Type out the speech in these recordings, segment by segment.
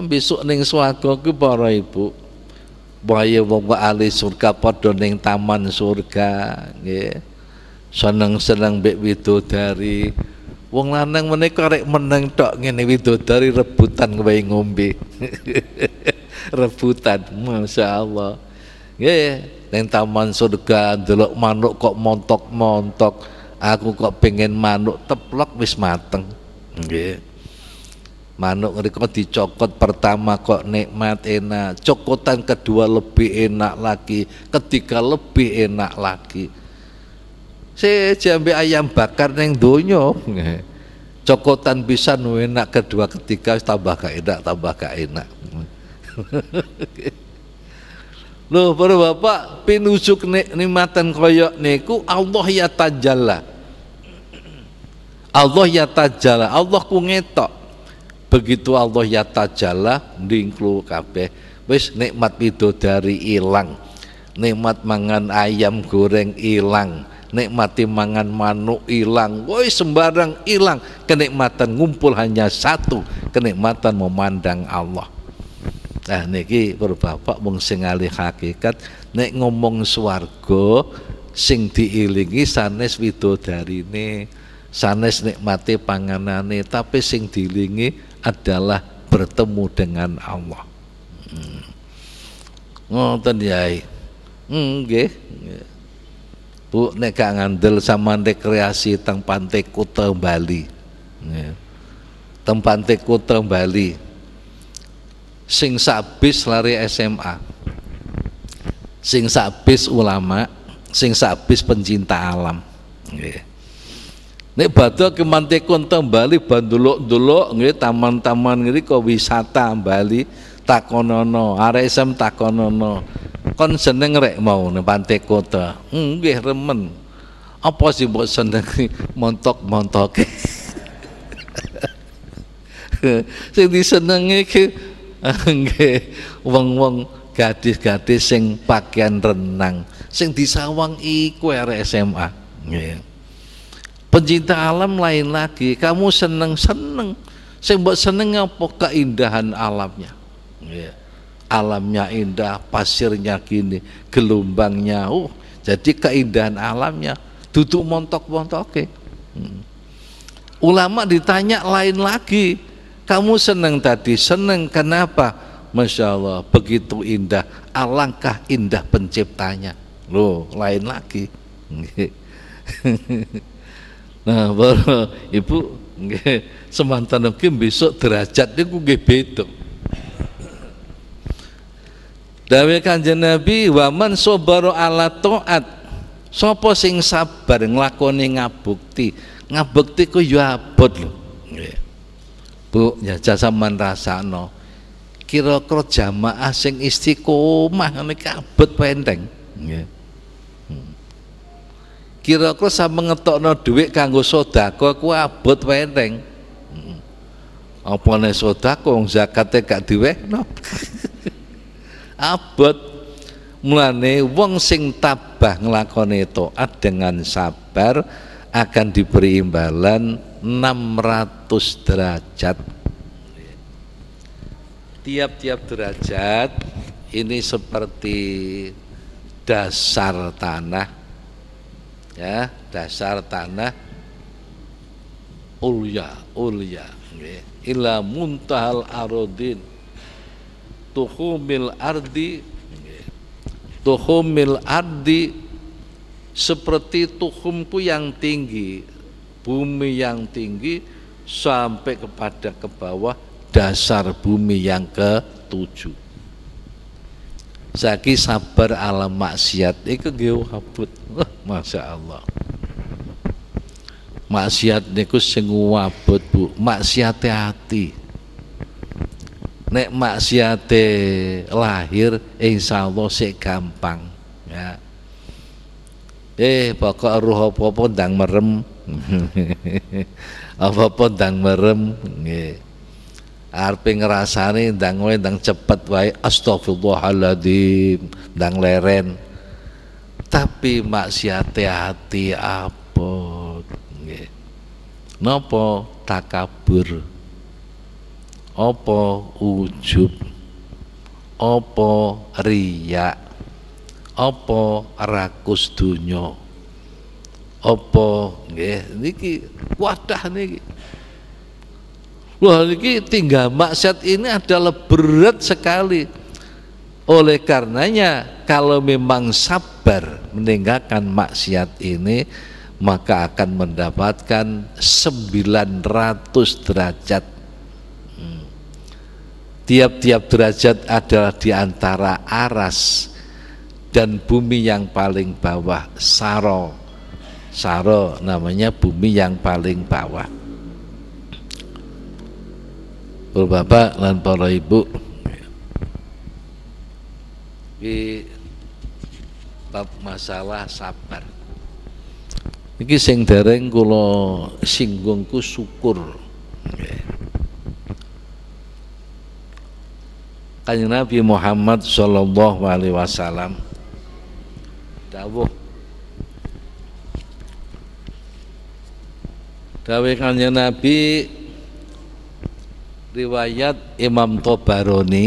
ن سو بوپو بہ یہ بو آ سور کا پٹو نینتا من سور کا سنگ سنگ بھی تو بولا نک من کار نینے بھی دودھاری رفو تنگ بھائی گھوم بھی رفو تنتا من سور کا دھلو مان لو کب من تک من تک آو کب پیں گن مانو تب لگ بیس ماتن گی مانگ ورک چو کو پارتا ند مت چوکو کٹوا لوپی ند لاکی کتی کا لپی نا کھے چمبی آئی پاکر دو دو چوک تنسان کاٹو کتی بابا پنوچو نی کو نی کو آتا جا آتا جلا آدھو میت چلکو کا مت وی تو یہ لیک مت مانگن آئی کورین ان نیک ماتے مانگن مان لو سمبر رن ا لیکن گھوم پو ہنیا ساتو کنیکنو مان دن آؤں گی بربا ابو سنگال ہاتھ نیک سوار کو سنس وی تاری سنس نیک ماتے پاگنا تاپے سن تھی ات اللہ تب موٹنگ آم دنیا گے گان دل سمان دیکھ پانتے کتلی تم پانتے کو پیس لا رہے ام آپ پیس اولا ماں سا پیس پنجین تا نہیں بات مانتے کون تو بھالی دولو تمن تمن گری کبھی سات بھالی تاک نو آرسم تاکن نو کن سنگ رہے باندے کو پچھن منتک منتق سن پاکر نن سین دیسا ون ای کو سے االم لائن لا کی کامو سن نو سن پک آیا االمیاں اندا پاسریا کلیاں او جاتی ککین دن اہلیاں تک منٹ من تھی اولا می تا لائن لیکن سن نن تاٹی سنپیو ان دہ لنچیب تایا لو لائن ل برو یہپو سمان تن سر چوک پی تو منسوخ سوپن سا پرینگ لو نا بکتی بکتی کو سب من را سانو کی روک اس میں کیا سب ٹوب سو تک آپ بھائی اپنے سوتا کو آپ نے بن سن تاپلا پوری نمرا تس ترا چتب ترا چاط انتی ya dasar tanah ulya ulya ila muntahal arudin tuhumil ardi tuhumil ardi seperti tuhumku yang tinggi bumi yang tinggi sampai kepada ke bawah dasar bumi yang ketujuh Saki sabar alam maksiat itu gue kabut ما سیا نیک ایسا دن دن مرم پنگرا ساری داؤں دن چپت white ڈگلر تپی ماد آپ گے ن پو تاک اپو چھپ اپو ریا کستو اپ گے ہندی تھی گا مد سے پرا سکا لی او کر سب لینگا کان ما سیات مکا کاندہ بات کان سب بیان تیاب تیاب ترا چت آ ترا تیا رس تن پالنگ پاوا سارو سارو نام پالنگ پاوا اور بابا بک سنٹرکو شرپی محمد صلیہ نا ریوایات ایمام تو پیرونی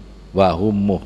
واہ مو